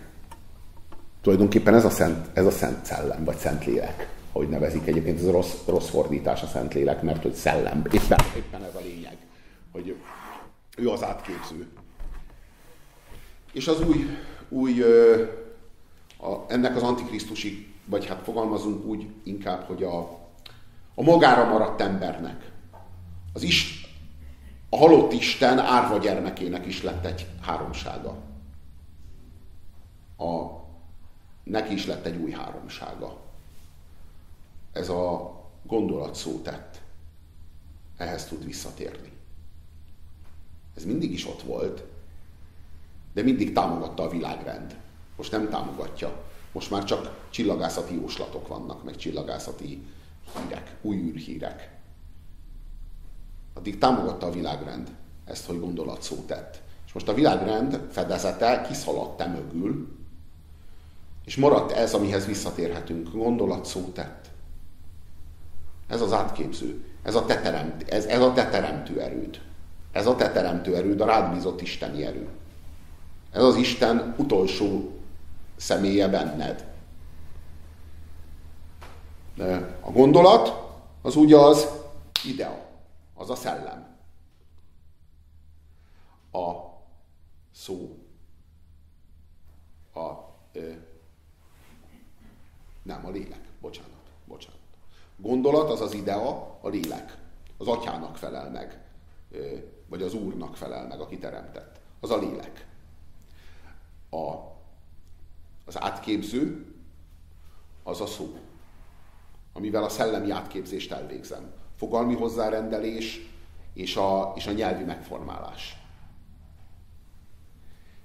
Tulajdonképpen ez a szent, ez a szent szellem, vagy szent lélek, ahogy nevezik egyébként, ez a rossz, rossz fordítás a szent lélek, mert hogy szellem, éppen, éppen ez a lényeg, hogy ő az átképző. És az új, új a, ennek az antikrisztusi, vagy hát fogalmazunk úgy inkább, hogy a, a magára maradt embernek, az is, a halott Isten árva gyermekének is lett egy háromsága. A, neki is lett egy új háromsága. Ez a gondolat szó tett. Ehhez tud visszatérni. Ez mindig is ott volt, de mindig támogatta a világrend. Most nem támogatja. Most már csak csillagászati jóslatok vannak, meg csillagászati hírek, új űrhírek. Addig támogatta a világrend ezt, hogy gondolatszó tett. És most a világrend fedezete kiszaladt mögül, és maradt ez, amihez visszatérhetünk. Gondolatszó tett. Ez az átképző. Ez a te, teremt, ez, ez a te teremtő erőd. Ez a te teremtő erőd, a rád bízott isteni erő. Ez az Isten utolsó személye benned. A gondolat az ugye az idea, az a szellem. A szó, a ö, nem, a lélek. Bocsánat, bocsánat. Gondolat az az idea, a lélek. Az atyának felel meg, ö, vagy az úrnak felel meg, aki teremtett. Az a lélek a, az átképző az a szó, amivel a szellemi átképzést elvégzem. Fogalmi hozzárendelés és a, és a nyelvi megformálás.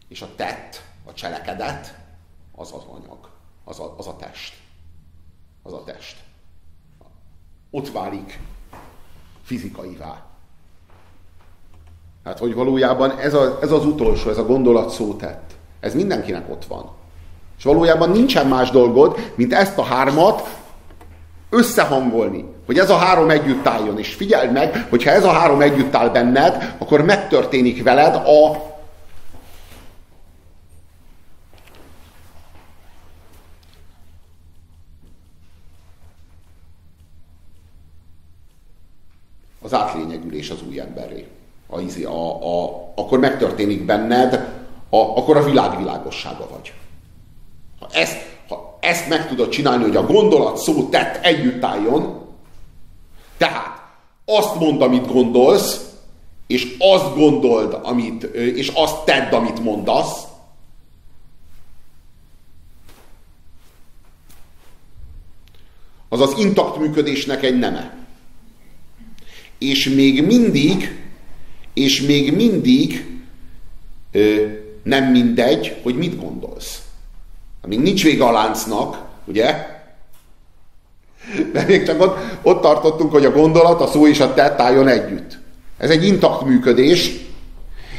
És a tett, a cselekedet, az az anyag, az a, az a test. Az a test. Ott válik fizikaivá. Hát, hogy valójában ez, a, ez az utolsó, ez a gondolat szó tett. Ez mindenkinek ott van. És valójában nincsen más dolgod, mint ezt a hármat összehangolni. Hogy ez a három együtt álljon. És figyeld meg, hogyha ez a három együtt áll benned, akkor megtörténik veled a az átlényegülés az új emberré. A, a, a, akkor megtörténik benned a, akkor a világ világossága vagy. Ha ezt, ha ezt meg tudod csinálni, hogy a gondolat, szó, tett együtt álljon, tehát azt mondd, amit gondolsz, és azt gondold, amit, és azt tedd, amit mondasz, az az intakt működésnek egy neme. És még mindig, és még mindig nem mindegy, hogy mit gondolsz. Amíg nincs vége a láncnak, ugye? De még csak ott, ott tartottunk, hogy a gondolat, a szó és a tett álljon együtt. Ez egy intakt működés,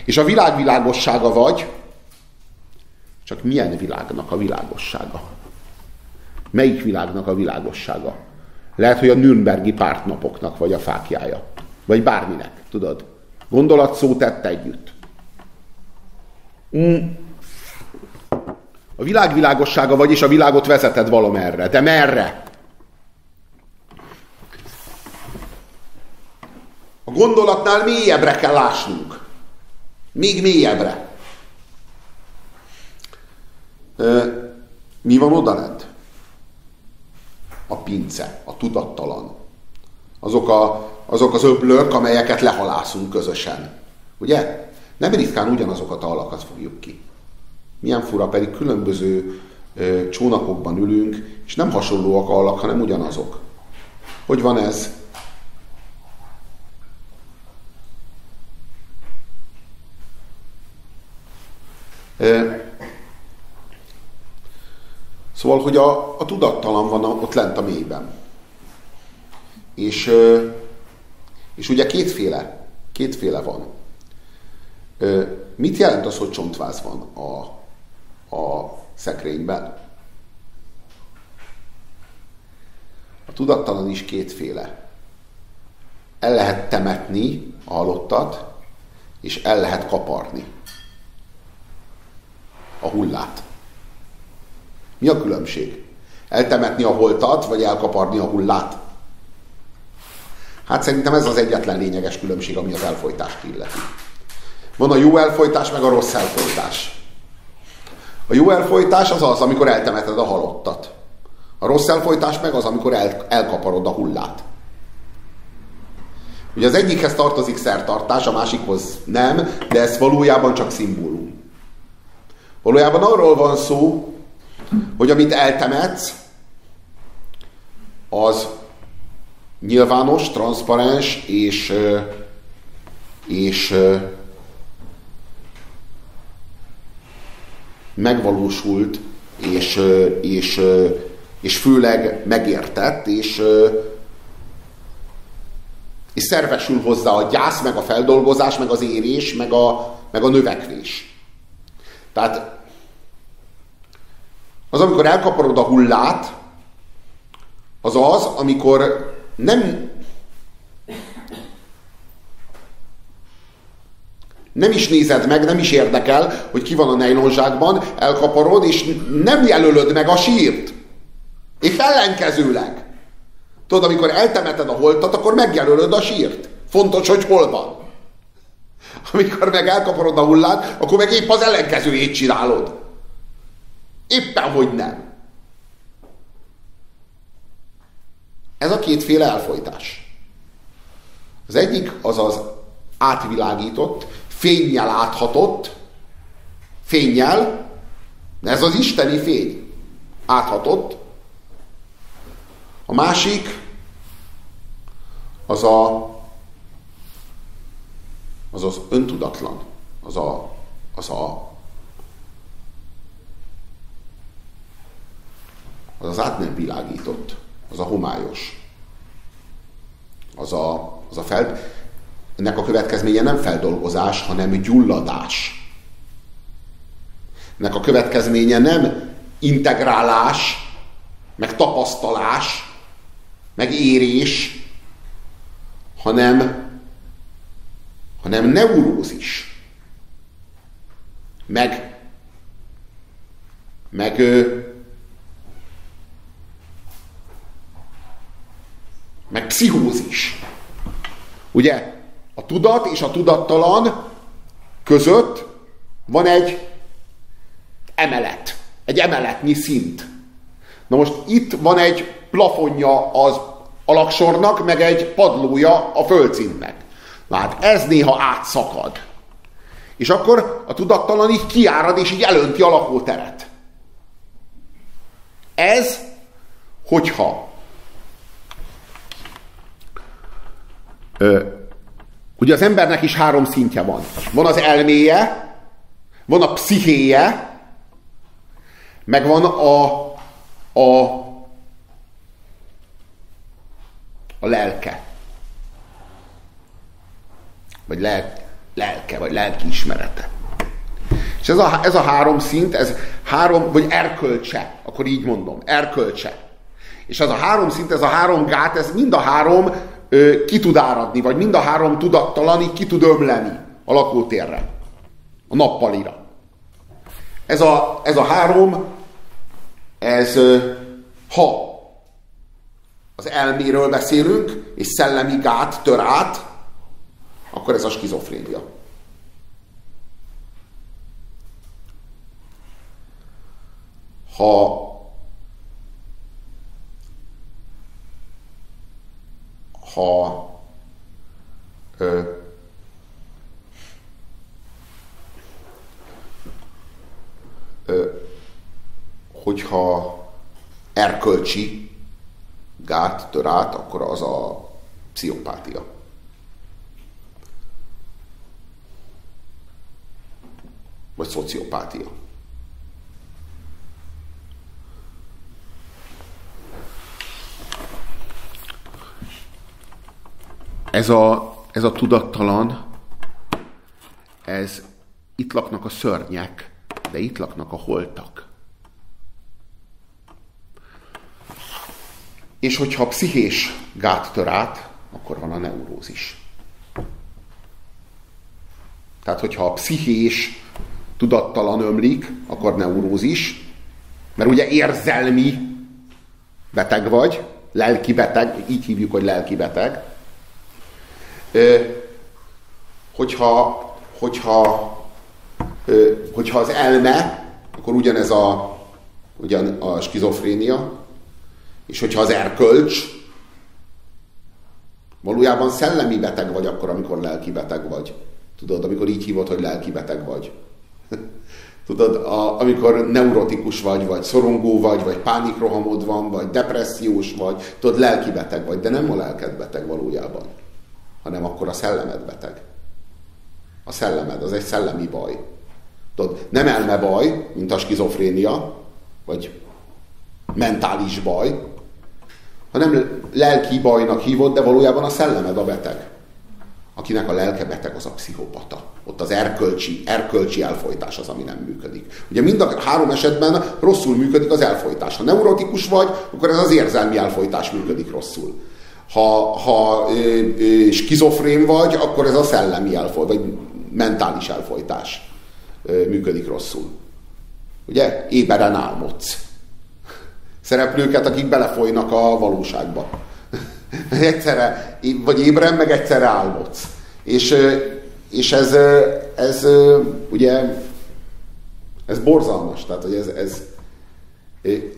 És a világ világossága vagy, csak milyen világnak a világossága? Melyik világnak a világossága? Lehet, hogy a Nürnbergi pártnapoknak vagy a fákjája. Vagy bárminek, tudod? Gondolat szó tett együtt. Mm. A világ világossága vagy, és a világot vezeted valamerre. De merre? A gondolatnál mélyebbre kell lásnunk. Még mélyebbre. Mi van odalent? A pince, a tudattalan. Azok, a, azok az öblök, amelyeket lehalászunk közösen. Ugye? Nem ritkán ugyanazokat a alakat fogjuk ki. Milyen fura, pedig különböző ö, csónakokban ülünk, és nem hasonlóak alak, hanem ugyanazok. Hogy van ez? Szóval, hogy a, a tudattalan van ott lent a mélyben. És, és ugye kétféle, kétféle van. Mit jelent az, hogy csontváz van a, a szekrényben? A tudattalan is kétféle. El lehet temetni a halottat, és el lehet kaparni a hullát. Mi a különbség? Eltemetni a holtat, vagy elkaparni a hullát? Hát szerintem ez az egyetlen lényeges különbség, ami az elfolytást illeti. Van a jó elfolytás, meg a rossz elfolytás. A jó elfolytás az az, amikor eltemeted a halottat. A rossz elfolytás meg az, amikor el, elkaparod a hullát. Ugye az egyikhez tartozik szertartás, a másikhoz nem, de ez valójában csak szimbólum. Valójában arról van szó, hogy amit eltemetsz, az nyilvános, transzparens és, és megvalósult, és, és, és főleg megértett, és, és szervesül hozzá a gyász, meg a feldolgozás, meg az érés, meg a, meg a növekvés. Tehát az, amikor elkaparod a hullát, az az, amikor nem nem is nézed meg, nem is érdekel, hogy ki van a nejlonzsákban, elkaparod, és nem jelölöd meg a sírt. És ellenkezőleg. Tudod, amikor eltemeted a holtat, akkor megjelölöd a sírt. Fontos, hogy hol van. Amikor meg elkaparod a hullát, akkor meg épp az ellenkezőjét csinálod. Éppen, hogy nem. Ez a kétféle elfolytás. Az egyik az az átvilágított, fényjel áthatott, fényjel, ez az isteni fény, áthatott. A másik az a az az öntudatlan, az a, az a az az át nem világított, az a homályos. Az a, az a fel, ennek a következménye nem feldolgozás, hanem gyulladás. Ennek a következménye nem integrálás, meg tapasztalás, meg érés, hanem, hanem neurózis. Meg, meg meg pszichózis. Ugye a tudat és a tudattalan között van egy emelet, egy emeletnyi szint. Na most itt van egy plafonja az alaksornak, meg egy padlója a földszintnek. Na hát ez néha átszakad. És akkor a tudattalan így kiárad, és így elönti a lakóteret. Ez, hogyha ugye az embernek is három szintje van. Van az elméje, van a pszichéje, meg van a, a, a lelke. Vagy lelk, lelke, vagy lelki ismerete. És ez a, ez a három szint, ez három, vagy erkölcse, akkor így mondom, erkölcse. És ez a három szint, ez a három gát, ez mind a három ö, ki tud áradni, vagy mind a három tudattalan ki tud ömleni a lakótérre, a nappalira. Ez a, ez a három, ez ha az elméről beszélünk, és szellemi gát tör át, akkor ez a skizofrénia. Ha ha ö, ö, hogyha erkölcsi gát tör át, akkor az a pszichopátia. Vagy szociopátia. Ez a, ez a tudattalan, ez itt laknak a szörnyek, de itt laknak a holtak. És hogyha a pszichés gát tör át, akkor van a neurózis. Tehát, hogyha a pszichés tudattalan ömlik, akkor neurózis, mert ugye érzelmi beteg vagy, lelki beteg, így hívjuk, hogy lelki beteg. Hogyha, hogyha, hogyha az elme, akkor ugyanez a, ugyan a skizofrénia, és hogyha az erkölcs, valójában szellemi beteg vagy akkor, amikor lelki beteg vagy. Tudod, amikor így hívod, hogy lelki beteg vagy. Tudod, a, amikor neurotikus vagy, vagy szorongó vagy, vagy pánikrohamod van, vagy depressziós vagy, tudod, lelki beteg vagy, de nem a lelked beteg valójában, hanem akkor a szellemed beteg. A szellemed, az egy szellemi baj. Tudod, nem elme baj, mint a skizofrénia, vagy mentális baj, hanem lelki bajnak hívod, de valójában a szellemed a beteg. Akinek a lelke beteg, az a pszichopata. Ott az erkölcsi, erkölcsi elfolytás az, ami nem működik. Ugye mind a három esetben rosszul működik az elfolytás. Ha neurotikus vagy, akkor ez az érzelmi elfolytás működik rosszul. Ha, ha ö, skizofrén vagy, akkor ez a szellemi elfolytás, vagy mentális elfolytás működik rosszul. Ugye? Éberen álmodsz szereplőket, akik belefolynak a valóságba. egyszerre, vagy ébren, meg egyszerre álmodsz. És, és ez, ez ugye ez borzalmas, tehát hogy ez, ez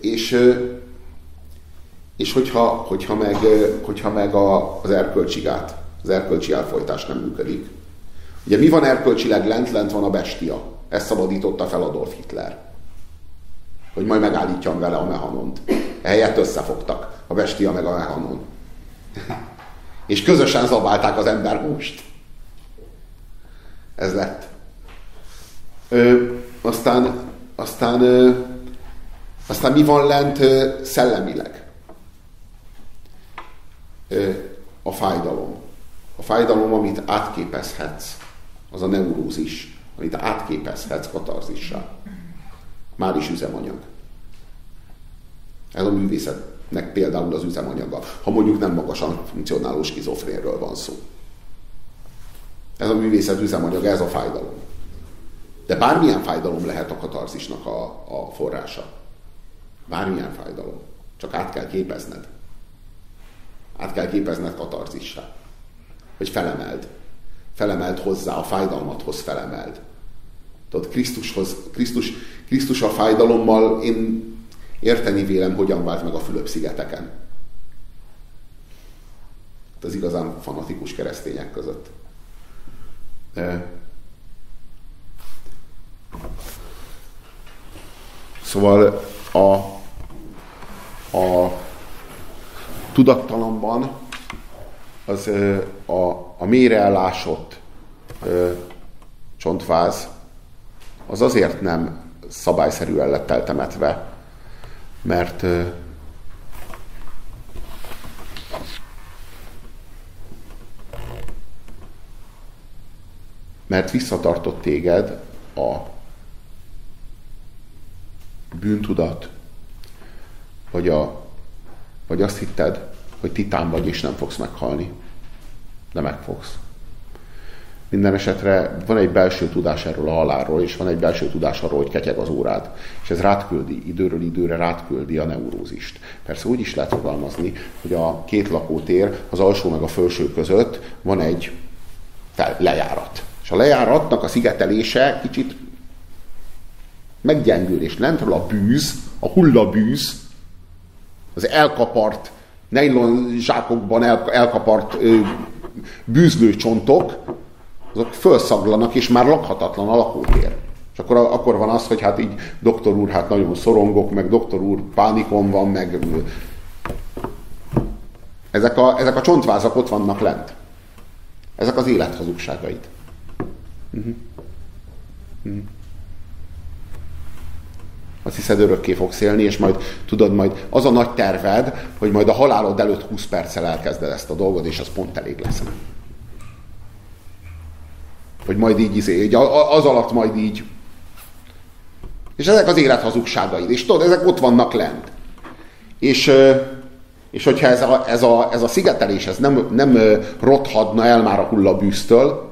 és, és hogyha, hogyha meg, hogyha meg a, az erkölcsigát, az erkölcsi elfolytás nem működik. Ugye mi van erkölcsileg lent? Lent van a bestia. Ezt szabadította fel Adolf Hitler hogy majd megállítjam vele a mehanont. Ehelyett összefogtak a bestia meg a mehanon. És közösen zabálták az ember húst. Ez lett. Ö, aztán, aztán, ö, aztán mi van lent ö, szellemileg? A fájdalom. A fájdalom, amit átképezhetsz, az a neurózis, amit átképezhetsz katarzissá már is üzemanyag. Ez a művészetnek például az üzemanyaga, ha mondjuk nem magasan funkcionáló skizofrénről van szó. Ez a művészet üzemanyaga, ez a fájdalom. De bármilyen fájdalom lehet a katarzisnak a, a forrása. Bármilyen fájdalom. Csak át kell képezned. Át kell képezned katarzissá. Hogy felemeld. Felemeld hozzá, a fájdalmathoz felemeld. Tudod, Krisztushoz, Krisztus, Krisztus a fájdalommal én érteni vélem, hogyan vált meg a Fülöp-szigeteken. Hát az igazán fanatikus keresztények között. Szóval a, a tudattalamban az a, a mélyre elásott csontváz az azért nem szabályszerűen lett eltemetve, mert mert visszatartott téged a bűntudat, vagy, a, vagy azt hitted, hogy titán vagy, és nem fogsz meghalni. De meg fogsz. Minden esetre van egy belső tudás erről a halálról, és van egy belső tudás arról, hogy ketyeg az órád. És ez rátküldi, időről időre rátküldi a neurózist. Persze úgy is lehet fogalmazni, hogy a két lakótér, az alsó meg a felső között van egy lejárat. És a lejáratnak a szigetelése kicsit meggyengül, és lentről a bűz, a hullabűz, az elkapart, nylon zsákokban elkapart ö, bűzlőcsontok, azok felszaglanak, és már lakhatatlan a lakótér. És akkor, akkor van az, hogy hát így doktor úr, hát nagyon szorongok, meg doktor úr pánikon van, meg ezek a, ezek a csontvázak ott vannak lent. Ezek az élet hazugságait. Uh-huh. Uh-huh. Azt hiszed, örökké fogsz élni, és majd tudod, majd az a nagy terved, hogy majd a halálod előtt 20 perccel elkezded ezt a dolgot, és az pont elég lesz. Hogy majd így, izé, az alatt majd így. És ezek az élet hazugságaid. És tudod, ezek ott vannak lent. És, és hogyha ez a, ez a, ez a szigetelés ez nem, nem rothadna el már a hullabűztől,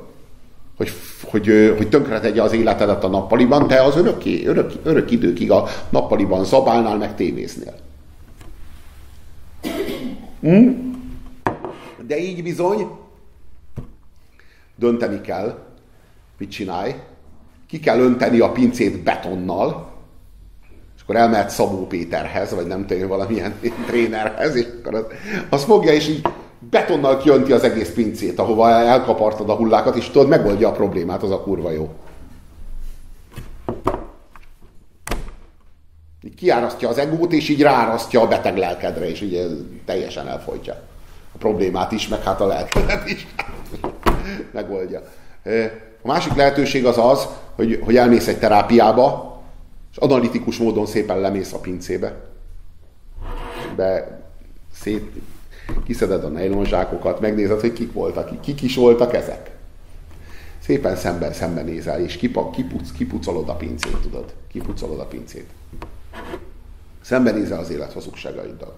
hogy, hogy, hogy tönkretegye az életedet a nappaliban, te az örökké, örök, örök időkig a nappaliban zabálnál, meg tévéznél. Hm? De így bizony dönteni kell, mit csinálj. Ki kell önteni a pincét betonnal, és akkor elmehet Szabó Péterhez, vagy nem tudom, valamilyen trénerhez, és akkor az, az fogja, és így betonnal kijönti az egész pincét, ahova elkapartad a hullákat, és tudod, megoldja a problémát, az a kurva jó. Így kiárasztja az egót, és így rárasztja a beteg lelkedre, és így teljesen elfolytja a problémát is, meg hát a lelkedet is. Megoldja. A másik lehetőség az az, hogy, hogy elmész egy terápiába, és analitikus módon szépen lemész a pincébe. Be szét, kiszeded a nejlonzsákokat, megnézed, hogy kik voltak, kik is voltak ezek. Szépen szemben szembenézel, és kipa, kipuc, kipucolod a pincét, tudod? Kipucolod a pincét. Szembenézel az élet hazugságaiddal.